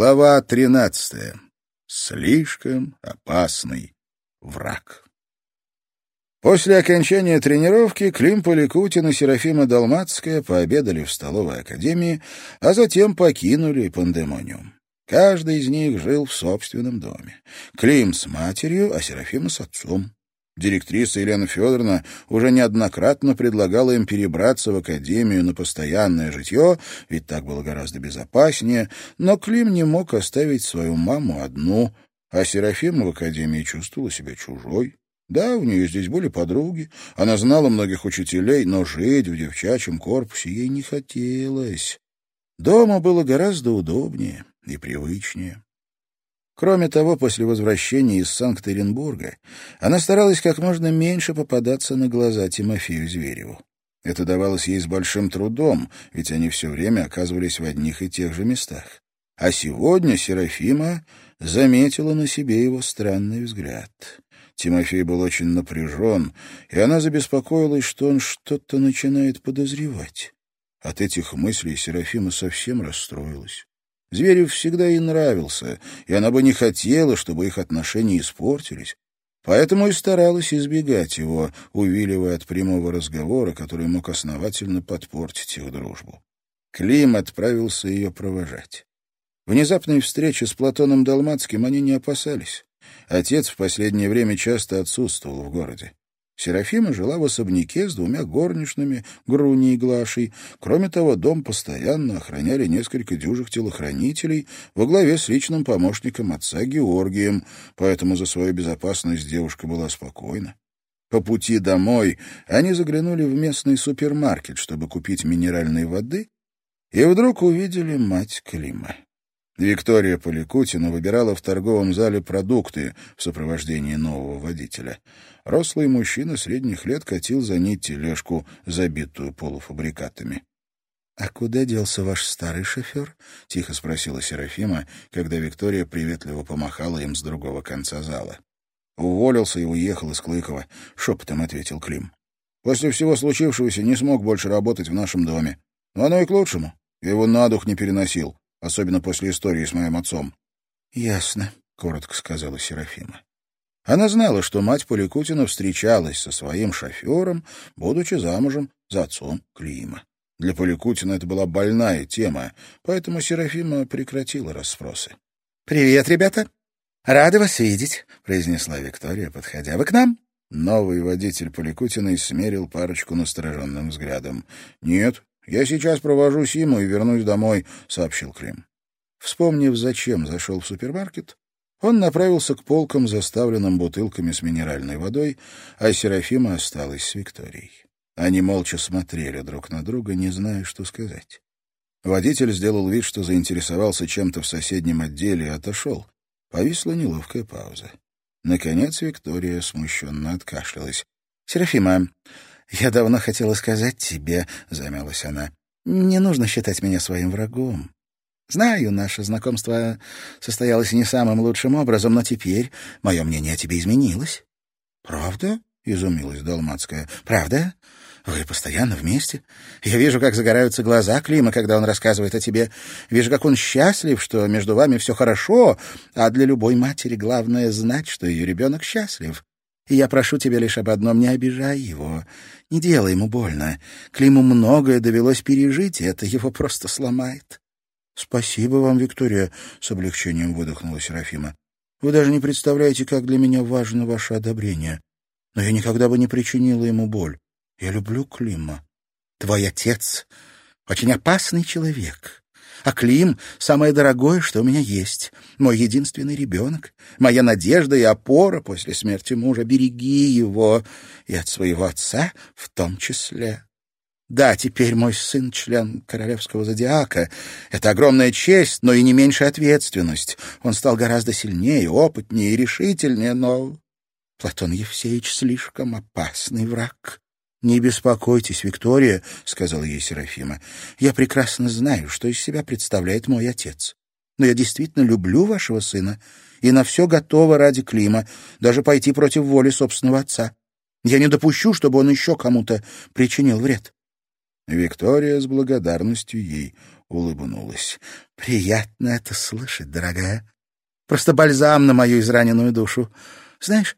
Глава тринадцатая. Слишком опасный враг. После окончания тренировки Клим Поликутин и Серафима Долматская пообедали в столовой академии, а затем покинули пандемониум. Каждый из них жил в собственном доме. Клим с матерью, а Серафима с отцом. Директриса Елена Федоровна уже неоднократно предлагала им перебраться в академию на постоянное житье, ведь так было гораздо безопаснее, но Клим не мог оставить свою маму одну, а Серафима в академии чувствовала себя чужой. Да, у нее здесь были подруги, она знала многих учителей, но жить в девчачьем корпусе ей не хотелось. Дома было гораздо удобнее и привычнее. Кроме того, после возвращения из Санкт-Петербурга она старалась как можно меньше попадаться на глаза Тимофею Звереву. Это давалось ей с большим трудом, ведь они все время оказывались в одних и тех же местах. А сегодня Серафима заметила на себе его странный взгляд. Тимофей был очень напряжен, и она забеспокоилась, что он что-то начинает подозревать. От этих мыслей Серафима совсем расстроилась. Зверев всегда ей нравился, и она бы не хотела, чтобы их отношения испортились. Поэтому и старалась избегать его, увиливая от прямого разговора, который мог основательно подпортить их дружбу. Клим отправился ее провожать. Внезапной встречи с Платоном Далмацким они не опасались. Отец в последнее время часто отсутствовал в городе. Серафима жила в особняке с двумя горничными, Груней и Глашей. Кроме того, дом постоянно охраняли несколько дюжих телохранителей во главе с личным помощником отца Георгием, поэтому за свою безопасность девушка была спокойна. По пути домой они заглянули в местный супермаркет, чтобы купить минеральной воды, и вдруг увидели мать Клима. Виктория Поликутина выбирала в торговом зале продукты в сопровождении нового водителя. Рослый мужчина средних лет катил за ней тележку, забитую полуфабрикатами. — А куда делся ваш старый шофер? — тихо спросила Серафима, когда Виктория приветливо помахала им с другого конца зала. — Уволился и уехал из Клыкова, — шепотом ответил Клим. — После всего случившегося не смог больше работать в нашем доме. Но оно и к лучшему. Я его на дух не переносил особенно после истории с моим отцом. — Ясно, — коротко сказала Серафима. Она знала, что мать Поликутина встречалась со своим шофером, будучи замужем за отцом Клима. Для Поликутина это была больная тема, поэтому Серафима прекратила расспросы. — Привет, ребята! Рада вас видеть, — произнесла Виктория, подходя. — Вы к нам? Новый водитель Поликутиной смерил парочку настороженным взглядом. — Нет, «Я сейчас провожу Симу и вернусь домой», — сообщил Клим. Вспомнив, зачем зашел в супермаркет, он направился к полкам, заставленным бутылками с минеральной водой, а Серафима осталась с Викторией. Они молча смотрели друг на друга, не зная, что сказать. Водитель сделал вид, что заинтересовался чем-то в соседнем отделе и отошел. Повисла неловкая пауза. Наконец Виктория смущенно откашлялась. — Серафима, «Я давно хотела сказать тебе», — замялась она, — «не нужно считать меня своим врагом. Знаю, наше знакомство состоялось не самым лучшим образом, но теперь мое мнение о тебе изменилось». «Правда?» — изумилась Долматская. «Правда? Вы постоянно вместе. Я вижу, как загораются глаза Клима, когда он рассказывает о тебе. Вижу, как он счастлив, что между вами все хорошо, а для любой матери главное знать, что ее ребенок счастлив. И я прошу тебя лишь об одном — не обижай его. Не делай ему больно. Климу многое довелось пережить, и это его просто сломает. — Спасибо вам, Виктория, — с облегчением выдохнула Серафима. — Вы даже не представляете, как для меня важно ваше одобрение. Но я никогда бы не причинила ему боль. Я люблю Клима. Твой отец — очень опасный человек. А Клим — самое дорогое, что у меня есть. Мой единственный ребенок, моя надежда и опора после смерти мужа. Береги его и от своего отца в том числе. Да, теперь мой сын — член королевского зодиака. Это огромная честь, но и не меньшая ответственность. Он стал гораздо сильнее, опытнее и решительнее, но... Платон Евсеевич слишком опасный враг. «Не беспокойтесь, Виктория», — сказала ей Серафима. «Я прекрасно знаю, что из себя представляет мой отец. Но я действительно люблю вашего сына и на все готова ради Клима, даже пойти против воли собственного отца. Я не допущу, чтобы он еще кому-то причинил вред». Виктория с благодарностью ей улыбнулась. «Приятно это слышать, дорогая. Просто бальзам на мою израненную душу. Знаешь,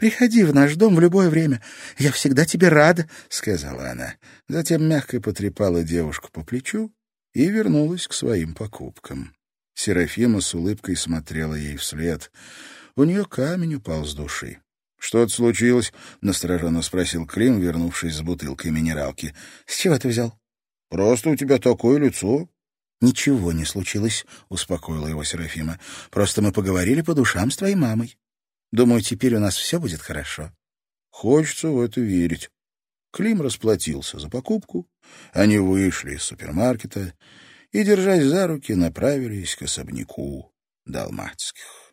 приходи в наш дом в любое время. Я всегда тебе рада», — сказала она. Затем мягко потрепала девушку по плечу и вернулась к своим покупкам. Серафима с улыбкой смотрела ей вслед. У нее камень упал с души. «Что-то случилось?» — настороженно спросил Клим, вернувшись с бутылкой минералки. «С чего ты взял?» «Просто у тебя такое лицо». «Ничего не случилось», — успокоила его Серафима. «Просто мы поговорили по душам с твоей мамой. Думаю, теперь у нас все будет хорошо». «Хочется в это верить». Клим расплатился за покупку. Они вышли из супермаркета и, держась за руки, направились к особняку Далматских.